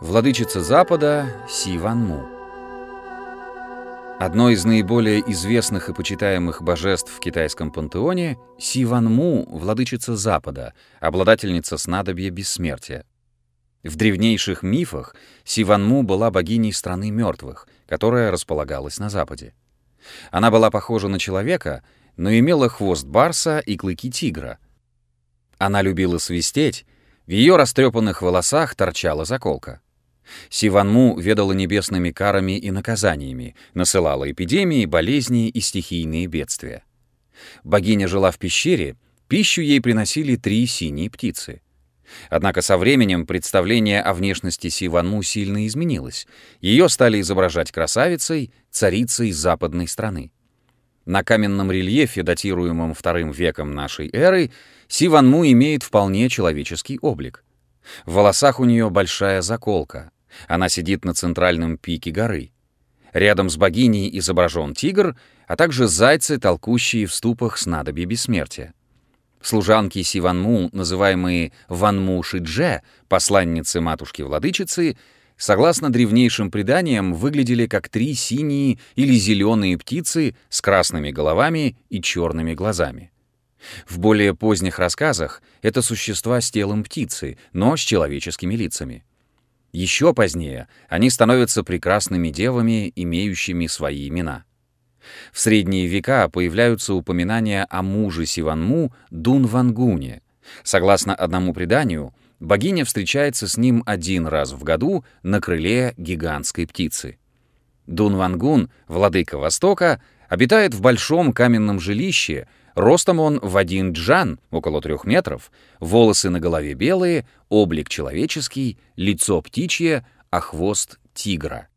Владычица Запада Си Ван Му. Одно из наиболее известных и почитаемых божеств в китайском пантеоне — Си Ван Му, владычица Запада, обладательница снадобья бессмертия. В древнейших мифах Си Ван Му была богиней страны мертвых, которая располагалась на Западе. Она была похожа на человека, но имела хвост барса и клыки тигра. Она любила свистеть, в ее растрепанных волосах торчала заколка. Сиванму ведала небесными карами и наказаниями, насылала эпидемии, болезни и стихийные бедствия. Богиня жила в пещере, пищу ей приносили три синие птицы. Однако со временем представление о внешности Сиванму сильно изменилось. Ее стали изображать красавицей, царицей западной страны. На каменном рельефе, датируемом вторым веком нашей эры, Сиванму имеет вполне человеческий облик. В волосах у нее большая заколка, она сидит на центральном пике горы. Рядом с богиней изображен тигр, а также зайцы, толкущие в ступах снадобья бессмертия. Служанки Сиванму, называемые Ванму Шидже, посланницы матушки-владычицы, согласно древнейшим преданиям, выглядели как три синие или зеленые птицы с красными головами и черными глазами. В более поздних рассказах это существа с телом птицы, но с человеческими лицами. Еще позднее они становятся прекрасными девами, имеющими свои имена. В средние века появляются упоминания о муже Сиванму Дун Вангуне. Согласно одному преданию, богиня встречается с ним один раз в году на крыле гигантской птицы. Дун Вангун, владыка Востока, обитает в большом каменном жилище, Ростом он в один джан, около трех метров, волосы на голове белые, облик человеческий, лицо птичье, а хвост тигра.